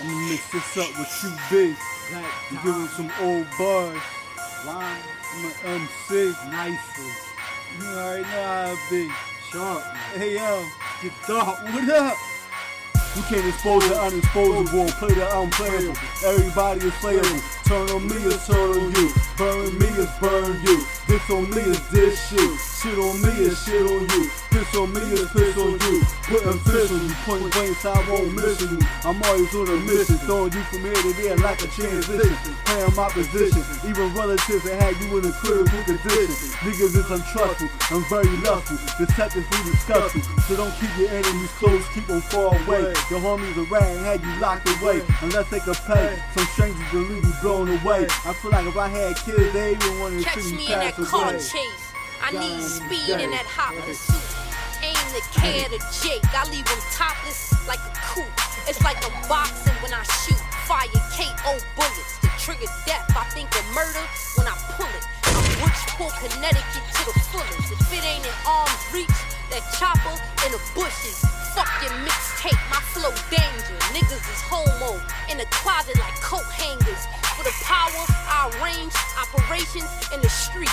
I'ma mix this up with you, B. You give him some old bars. Line I'm an MC. nicely. You already know how I be. Sharp. Hey yo, get dark. What up? You can't expose the unexposable, play the unplayable. Everybody is playable. Turn on me is turn on you. Burn me is burn you. This on me is this shit. Shit on me is shit on you. Piss on me is piss on you. Putting fish on you. Point blank, so I won't miss you. I'm always on a mission. Throwing you from here to there like a transition. Playing my position. Even relatives that had you in a critical condition. Niggas is untrustful. I'm very lustful. Deceptively disgustful. So don't keep your enemies close. Keep them far away. Your homies are rat had you locked away. Unless they could pay. Some strangers will leave you blown away. I feel like if I had kids, they even want to Catch see me me in that pass car chase. I need speed in that hot pursuit. The care to Jake. I leave him topless like a coupe. It's like I'm boxing when I shoot. Fire KO bullets. The trigger death. I think of murder when I pull it. I'm Bridgeport, Connecticut to the fullest. If it ain't in arm's reach, that chopper in the bushes. Fuck your mixtape, my flow danger. Niggas is homo in the closet like coat hangers. For the power, I arrange operations in the street.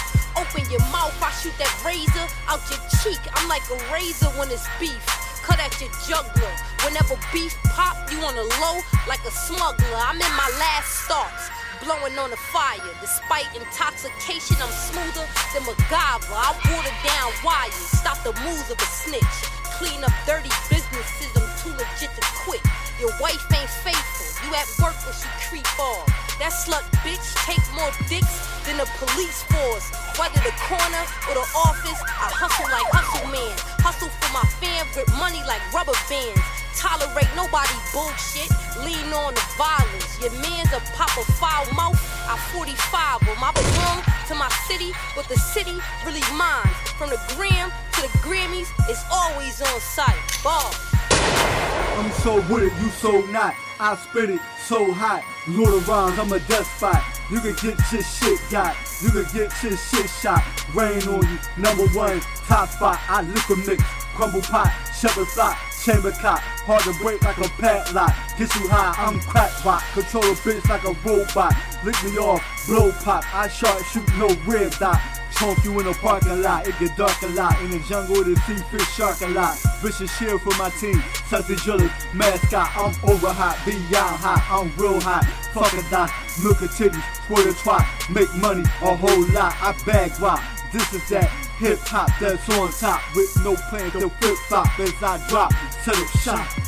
Your mouth, I shoot that razor out your cheek. I'm like a razor when it's beef. Cut at your juggler. Whenever beef pop, you on the low like a smuggler. I'm in my last starts blowing on the fire. Despite intoxication, I'm smoother than MacGyver. I water down wires, stop the moves of a snitch. Clean up dirty businesses, I'm too legit to quit. Your wife ain't faithful, you at work when she creep off. That slut bitch take more dicks than the police force. Whether the corner or the office, I hustle like hustle man. Hustle for my fam, grip money like rubber bands. Tolerate nobody bullshit, lean on the violence. Your man's a pop a foul mouth, I 45 'em. I belong to my city, but the city really mine. From the gram to the Grammys, it's always on site. Ball. I'm so with it, you so not. I spit it so hot. Lord of rhymes, I'm a despot. You can get your shit got. You can get your shit shot. Rain on you, number one, top spot. I liquor mix, crumble pot, shepherd flock, chamber cop. Hard to break like a padlock. Get you high, I'm crack rock. Control a bitch like a robot. Lick me off, blow pop. I sharp shoot no red dot. Chunk you in a parking lot, it get dark a lot. In the jungle, the sea fish shark a lot. Vicious shield for my team, such the driller, mascot. I'm over hot, beyond hot, I'm real hot. Fuck a dot, milk a titty, squirt a twat, make money a whole lot. I bag rock, this is that hip hop that's on top with no plan to flip flop as I drop, set up shop.